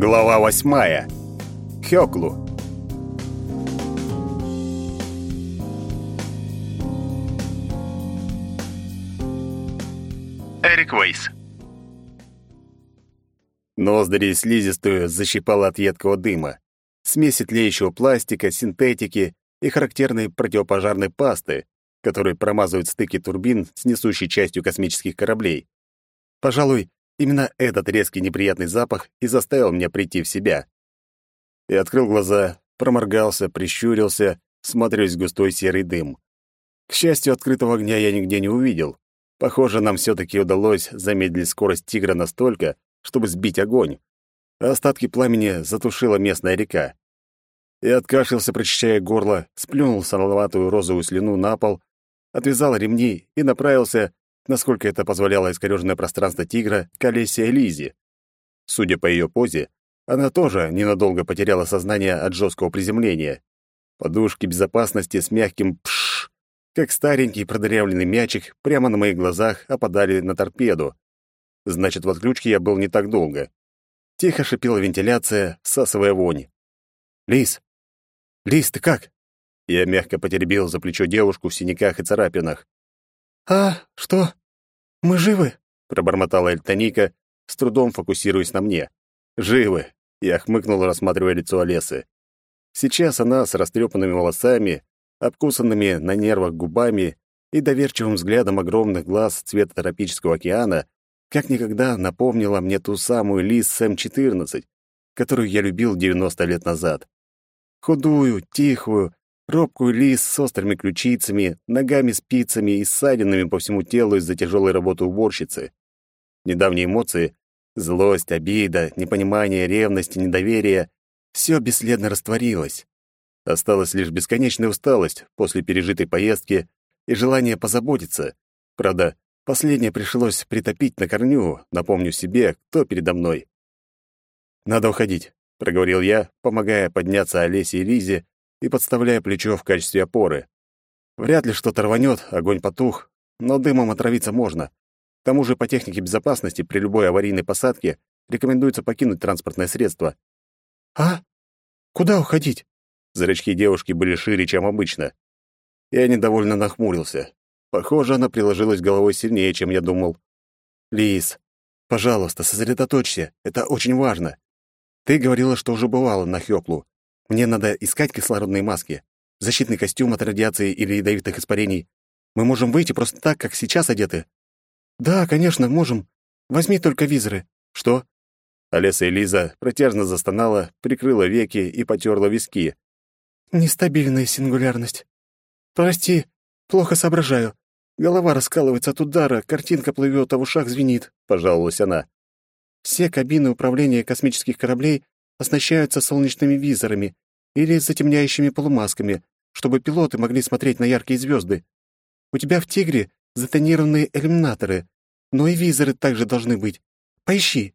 Глава восьмая. Хёклу. Эрик Вейс. Ноздри слизистую защипало от едкого дыма. Смеси тлеющего пластика, синтетики и характерной противопожарной пасты, которые промазывают стыки турбин с несущей частью космических кораблей. Пожалуй, именно этот резкий неприятный запах и заставил меня прийти в себя. Я открыл глаза, проморгался, прищурился, смотрясь в густой серый дым. К счастью, открытого огня я нигде не увидел. Похоже, нам все таки удалось замедлить скорость тигра настолько, чтобы сбить огонь. А остатки пламени затушила местная река. Я откашлялся, прочищая горло, сплюнул солоноватую розовую слюну на пол, отвязал ремни и направился насколько это позволяло искорёженное пространство тигра, к Олесе Элизе. Судя по ее позе, она тоже ненадолго потеряла сознание от жесткого приземления. Подушки безопасности с мягким пш, как старенький продырявленный мячик, прямо на моих глазах опадали на торпеду. Значит, в отключке я был не так долго. Тихо шипела вентиляция, всасывая вонь. «Лис! Лис, ты как?» Я мягко потеребил за плечо девушку в синяках и царапинах. «А, что? Мы живы?» — пробормотала Эльтоника, с трудом фокусируясь на мне. «Живы!» — я хмыкнул, рассматривая лицо Олесы. Сейчас она с растрепанными волосами, обкусанными на нервах губами и доверчивым взглядом огромных глаз цвета тропического океана как никогда напомнила мне ту самую Лис Сэм-14, которую я любил 90 лет назад. Худую, тихую, робкую лис с острыми ключицами, ногами-спицами и ссадинами по всему телу из-за тяжелой работы уборщицы. Недавние эмоции — злость, обида, непонимание, ревность и недоверие — все бесследно растворилось. Осталась лишь бесконечная усталость после пережитой поездки и желание позаботиться. Правда, последнее пришлось притопить на корню, напомню себе, кто передо мной. «Надо уходить», — проговорил я, помогая подняться Олесе и Лизе и подставляя плечо в качестве опоры. Вряд ли что-то рванет, огонь потух, но дымом отравиться можно. К тому же по технике безопасности при любой аварийной посадке рекомендуется покинуть транспортное средство. «А? Куда уходить?» Зрачки девушки были шире, чем обычно. Я недовольно нахмурился. Похоже, она приложилась головой сильнее, чем я думал. «Лис, пожалуйста, сосредоточься. Это очень важно. Ты говорила, что уже бывала на Хёклу. Мне надо искать кислородные маски, защитный костюм от радиации или ядовитых испарений. Мы можем выйти просто так, как сейчас одеты. Да, конечно, можем. Возьми только визоры. Что? Олеса и Лиза протяжно застонала, прикрыла веки и потерла виски. Нестабильная сингулярность. Прости, плохо соображаю. Голова раскалывается от удара, картинка плывет, а в ушах звенит, пожаловалась она. Все кабины управления космических кораблей оснащаются солнечными визорами или затемняющими полумасками, чтобы пилоты могли смотреть на яркие звезды. У тебя в «Тигре» затонированные иллюминаторы, но и визоры также должны быть. Поищи.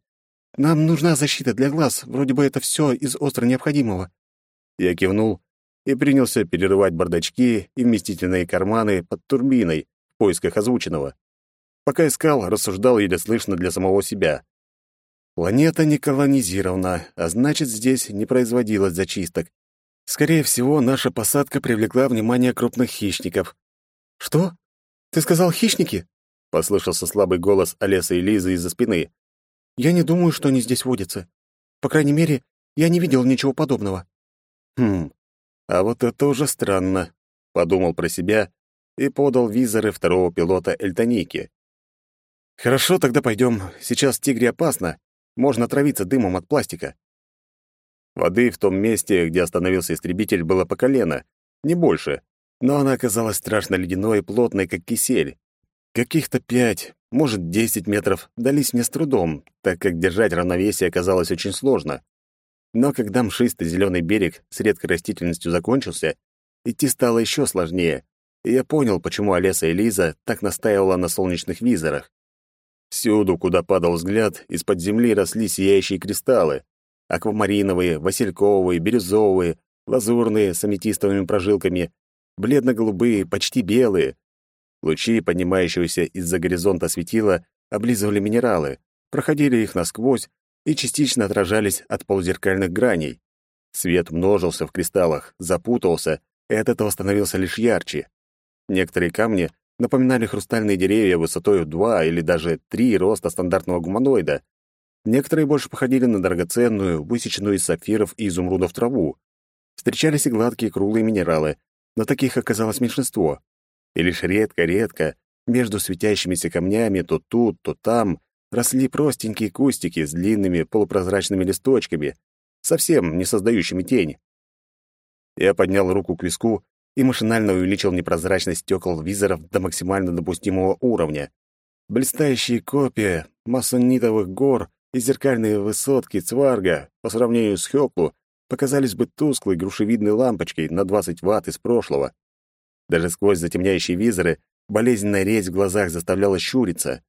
Нам нужна защита для глаз, вроде бы это все из остро необходимого». Я кивнул и принялся перерывать бардачки и вместительные карманы под турбиной в поисках озвученного. Пока искал, рассуждал еле слышно для самого себя. Планета не колонизирована, а значит, здесь не производилось зачисток. Скорее всего, наша посадка привлекла внимание крупных хищников. «Что? Ты сказал хищники?» — послышался слабый голос Олеса и Лизы из-за спины. «Я не думаю, что они здесь водятся. По крайней мере, я не видел ничего подобного». «Хм, а вот это уже странно», — подумал про себя и подал визоры второго пилота Эльтоники. «Хорошо, тогда пойдем. Сейчас тигре опасно, можно травиться дымом от пластика. Воды в том месте, где остановился истребитель, было по колено, не больше, но она оказалась страшно ледяной и плотной, как кисель. Каких-то пять, может, десять метров дались мне с трудом, так как держать равновесие оказалось очень сложно. Но когда мшистый зеленый берег с редкой растительностью закончился, идти стало еще сложнее, и я понял, почему Олеса и Лиза так настаивала на солнечных визорах. Всюду, куда падал взгляд, из-под земли росли сияющие кристаллы. Аквамариновые, васильковые, бирюзовые, лазурные с аметистовыми прожилками, бледно-голубые, почти белые. Лучи, поднимающиеся из-за горизонта светила, облизывали минералы, проходили их насквозь и частично отражались от полузеркальных граней. Свет множился в кристаллах, запутался, и от этого становился лишь ярче. Некоторые камни напоминали хрустальные деревья высотой в два или даже три роста стандартного гуманоида. Некоторые больше походили на драгоценную, высеченную из сапфиров и изумрудов траву. Встречались и гладкие круглые минералы, но таких оказалось меньшинство. И лишь редко-редко между светящимися камнями то тут, то там росли простенькие кустики с длинными полупрозрачными листочками, совсем не создающими тень. Я поднял руку к виску и машинально увеличил непрозрачность стекол визоров до максимально допустимого уровня. Блистающие копии массонитовых гор и зеркальные высотки Цварга по сравнению с Хёклу показались бы тусклой грушевидной лампочкой на 20 ватт из прошлого. Даже сквозь затемняющие визоры болезненная резь в глазах заставляла щуриться.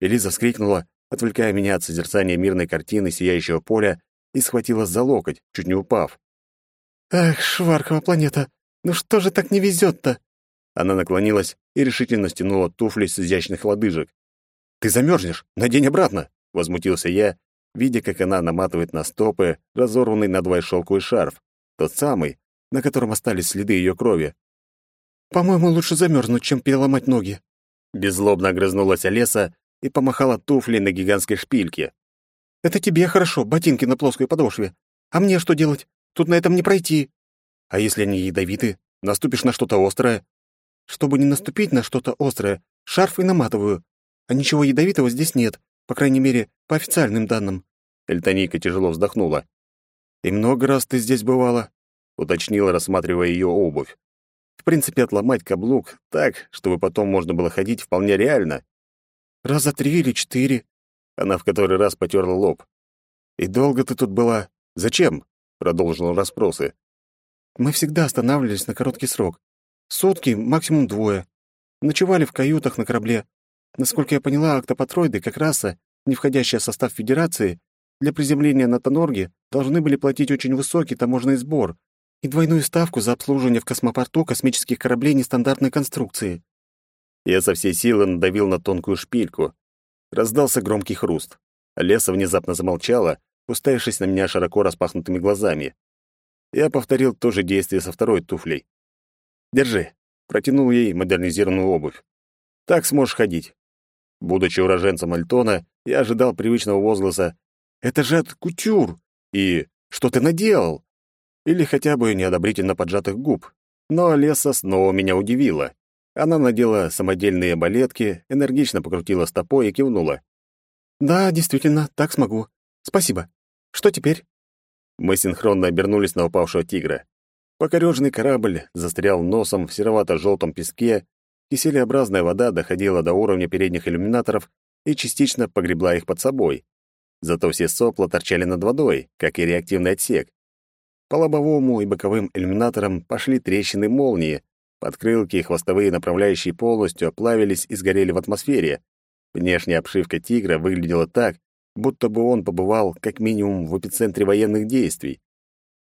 Элиза вскрикнула, отвлекая меня от созерцания мирной картины сияющего поля, и схватила за локоть, чуть не упав. «Эх, Шваркова планета, ну что же так не везет-то?» Она наклонилась и решительно стянула туфли с изящных лодыжек. «Ты замерзнешь! Надень обратно!» — возмутился я, видя, как она наматывает на стопы разорванный на два шелковый шарф, тот самый, на котором остались следы ее крови. «По-моему, лучше замерзнуть, чем переломать ноги». Беззлобно огрызнулась Олеса и помахала туфли на гигантской шпильке. «Это тебе хорошо, ботинки на плоской подошве. А мне что делать? Тут на этом не пройти. А если они ядовиты? Наступишь на что-то острое? Чтобы не наступить на что-то острое, шарф и наматываю. А ничего ядовитого здесь нет, по крайней мере, по официальным данным. Эльтоника тяжело вздохнула. «И много раз ты здесь бывала?» — уточнила, рассматривая ее обувь. «В принципе, отломать каблук так, чтобы потом можно было ходить, вполне реально». «Раза три или четыре». Она в который раз потерла лоб. «И долго ты тут была? Зачем?» продолжил расспросы. Мы всегда останавливались на короткий срок. Сутки, максимум двое. Ночевали в каютах на корабле. Насколько я поняла, октопатроиды, как раса, не входящая в состав Федерации, для приземления на Тонорге должны были платить очень высокий таможенный сбор и двойную ставку за обслуживание в космопорту космических кораблей нестандартной конструкции. Я со всей силы надавил на тонкую шпильку. Раздался громкий хруст. Леса внезапно замолчала, уставившись на меня широко распахнутыми глазами. Я повторил то же действие со второй туфлей. «Держи», — протянул ей модернизированную обувь. «Так сможешь ходить». Будучи уроженцем Альтона, я ожидал привычного возгласа «Это же от кутюр!» и «Что ты наделал?» или хотя бы неодобрительно поджатых губ. Но Леса снова меня удивила. Она надела самодельные балетки, энергично покрутила стопой и кивнула. «Да, действительно, так смогу. Спасибо. Что теперь?» Мы синхронно обернулись на упавшего тигра. Покорёженный корабль застрял носом в серовато-желтом песке, киселеобразная вода доходила до уровня передних иллюминаторов и частично погребла их под собой. Зато все сопла торчали над водой, как и реактивный отсек. По лобовому и боковым иллюминаторам пошли трещины молнии, подкрылки и хвостовые направляющие полностью оплавились и сгорели в атмосфере. Внешняя обшивка тигра выглядела так, будто бы он побывал как минимум в эпицентре военных действий.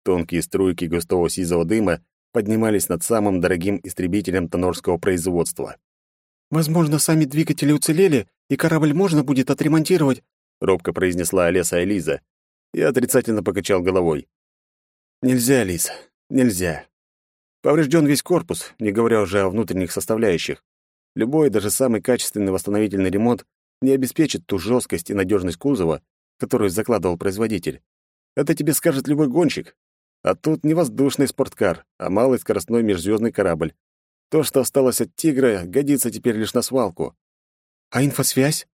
Тонкие струйки густого сизого дыма поднимались над самым дорогим истребителем тонорского производства. «Возможно, сами двигатели уцелели, и корабль можно будет отремонтировать», — робко произнесла Олеса Элиза. Я отрицательно покачал головой. «Нельзя, Лиз, нельзя. Поврежден весь корпус, не говоря уже о внутренних составляющих. Любой, даже самый качественный восстановительный ремонт не обеспечит ту жесткость и надежность кузова, которую закладывал производитель. Это тебе скажет любой гонщик. А тут не воздушный спорткар, а малый скоростной межзвездный корабль. То, что осталось от «Тигра», годится теперь лишь на свалку. А инфосвязь?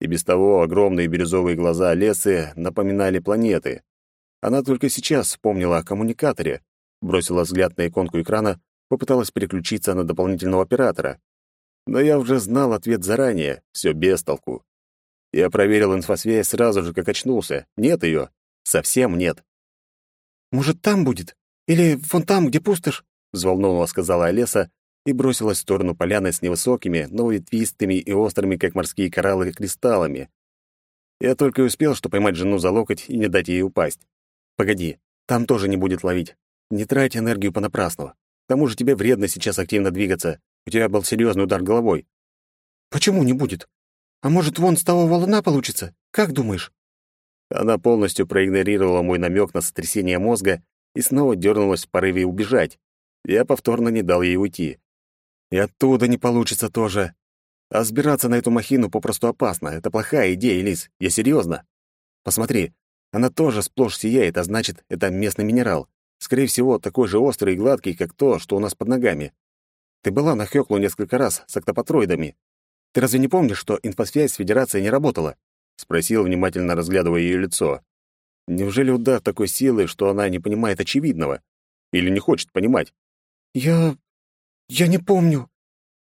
И без того огромные бирюзовые глаза Лесы напоминали планеты. Она только сейчас вспомнила о коммуникаторе, бросила взгляд на иконку экрана, попыталась переключиться на дополнительного оператора. Но я уже знал ответ заранее, все без толку. Я проверил инфосвязь сразу же, как очнулся. Нет ее. Совсем нет. «Может, там будет? Или вон там, где пустошь?» — взволнованно сказала Олеса и бросилась в сторону поляны с невысокими, но ветвистыми и острыми, как морские кораллы, кристаллами. Я только и успел, что поймать жену за локоть и не дать ей упасть. «Погоди, там тоже не будет ловить. Не трать энергию понапрасну. К тому же тебе вредно сейчас активно двигаться. У тебя был серьезный удар головой. Почему не будет? А может, вон с того валуна получится? Как думаешь? Она полностью проигнорировала мой намек на сотрясение мозга и снова дернулась в порыве убежать. Я повторно не дал ей уйти. И оттуда не получится тоже. А сбираться на эту махину попросту опасно. Это плохая идея, Лис. Я серьезно. Посмотри, она тоже сплошь сияет, а значит, это местный минерал. Скорее всего, такой же острый и гладкий, как то, что у нас под ногами. Ты была на Хёклу несколько раз с октопатроидами. Ты разве не помнишь, что инфосвязь с Федерацией не работала? Спросил, внимательно разглядывая ее лицо. Неужели удар такой силы, что она не понимает очевидного? Или не хочет понимать? Я... я не помню.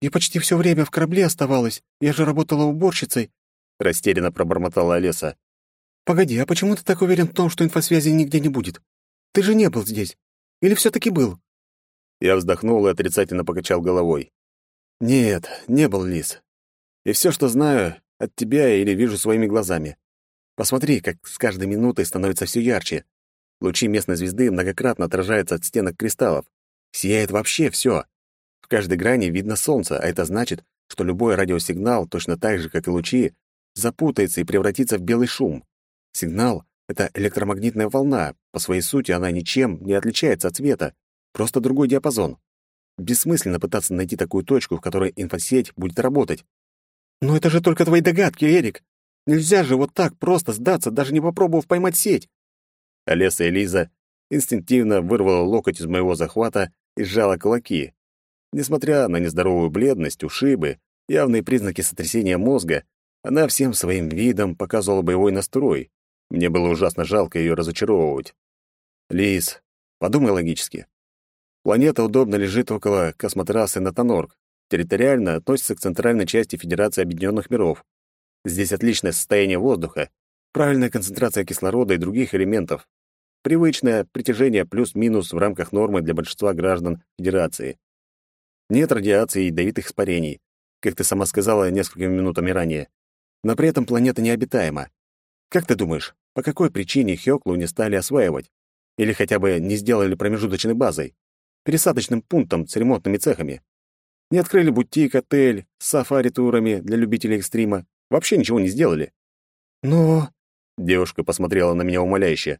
Я почти все время в корабле оставалась. Я же работала уборщицей. Растерянно пробормотала Олеса. Погоди, а почему ты так уверен в том, что инфосвязи нигде не будет? Ты же не был здесь. Или все таки был? Я вздохнул и отрицательно покачал головой. Нет, не был, Лис. И все, что знаю, от тебя или вижу своими глазами. Посмотри, как с каждой минутой становится все ярче. Лучи местной звезды многократно отражаются от стенок кристаллов. Сияет вообще все. В каждой грани видно солнце, а это значит, что любой радиосигнал, точно так же, как и лучи, запутается и превратится в белый шум. Сигнал — это электромагнитная волна. По своей сути она ничем не отличается от света. Просто другой диапазон. Бессмысленно пытаться найти такую точку, в которой инфосеть будет работать. «Но это же только твои догадки, Эрик. Нельзя же вот так просто сдаться, даже не попробовав поймать сеть». Олеса и Лиза инстинктивно вырвала локоть из моего захвата и сжала кулаки. Несмотря на нездоровую бледность, ушибы, явные признаки сотрясения мозга, она всем своим видом показывала боевой настрой. Мне было ужасно жалко ее разочаровывать. Лиз, подумай логически. Планета удобно лежит около космотрассы Натанорг. Территориально относится к центральной части Федерации Объединенных Миров. Здесь отличное состояние воздуха, правильная концентрация кислорода и других элементов. Привычное притяжение плюс-минус в рамках нормы для большинства граждан Федерации. Нет радиации и ядовитых испарений, как ты сама сказала несколькими минутами ранее. Но при этом планета необитаема. Как ты думаешь, по какой причине Хёклу не стали осваивать? Или хотя бы не сделали промежуточной базой? Пересадочным пунктом с ремонтными цехами? Не открыли бутик, отель сафари-турами для любителей экстрима? Вообще ничего не сделали? Но... Девушка посмотрела на меня умоляюще.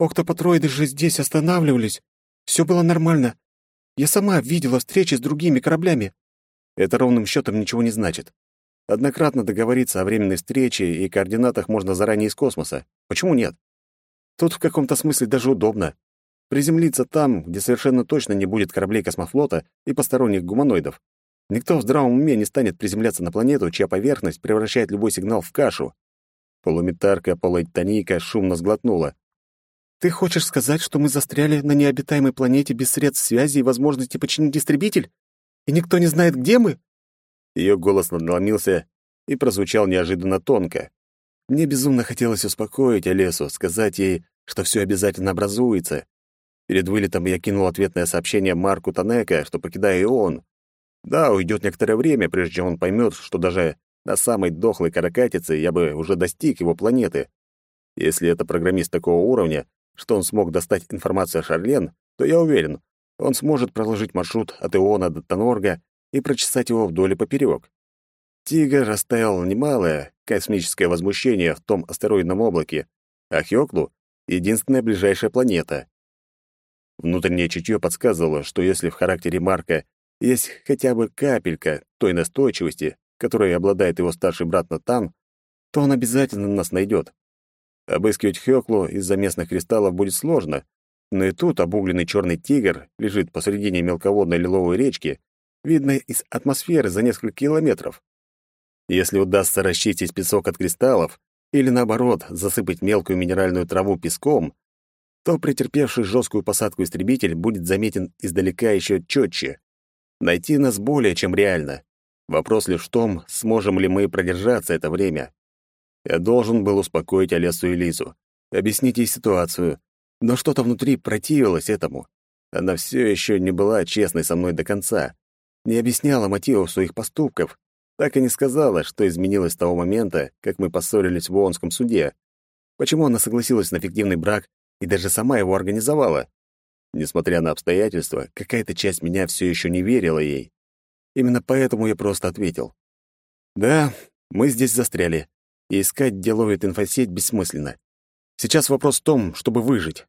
Октопатроиды же здесь останавливались. Все было нормально. Я сама видела встречи с другими кораблями. Это ровным счетом ничего не значит. Однократно договориться о временной встрече и координатах можно заранее из космоса. Почему нет? Тут в каком-то смысле даже удобно. Приземлиться там, где совершенно точно не будет кораблей космофлота и посторонних гуманоидов. Никто в здравом уме не станет приземляться на планету, чья поверхность превращает любой сигнал в кашу. Полуметарка, полуэктонийка шумно сглотнула. «Ты хочешь сказать, что мы застряли на необитаемой планете без средств связи и возможности починить истребитель? И никто не знает, где мы?» Ее голос надломился и прозвучал неожиданно тонко. Мне безумно хотелось успокоить Олесу, сказать ей, что все обязательно образуется. Перед вылетом я кинул ответное сообщение Марку Танека, что покидаю и он. Да, уйдет некоторое время, прежде чем он поймет, что даже на самой дохлой каракатице я бы уже достиг его планеты. Если это программист такого уровня, что он смог достать информацию о Шарлен, то я уверен, он сможет проложить маршрут от Иона до Тонорга и прочесать его вдоль и поперек. Тигр расставил немалое космическое возмущение в том астероидном облаке, а Хёклу — единственная ближайшая планета. Внутреннее чутье подсказывало, что если в характере Марка есть хотя бы капелька той настойчивости, которой обладает его старший брат Натан, то он обязательно нас найдет. Обыскивать Хёклу из-за местных кристаллов будет сложно, но и тут обугленный черный тигр лежит посредине мелководной лиловой речки, видно из атмосферы за несколько километров. Если удастся расчистить песок от кристаллов или, наоборот, засыпать мелкую минеральную траву песком, то претерпевший жесткую посадку истребитель будет заметен издалека еще четче. Найти нас более чем реально. Вопрос лишь в том, сможем ли мы продержаться это время. Я должен был успокоить Олесу и Лизу, объяснить ей ситуацию, но что-то внутри противилось этому. Она все еще не была честной со мной до конца не объясняла мотивов своих поступков, так и не сказала, что изменилось с того момента, как мы поссорились в Уонском суде, почему она согласилась на фиктивный брак и даже сама его организовала. Несмотря на обстоятельства, какая-то часть меня все еще не верила ей. Именно поэтому я просто ответил. «Да, мы здесь застряли, и искать, где ловит инфосеть, бессмысленно. Сейчас вопрос в том, чтобы выжить.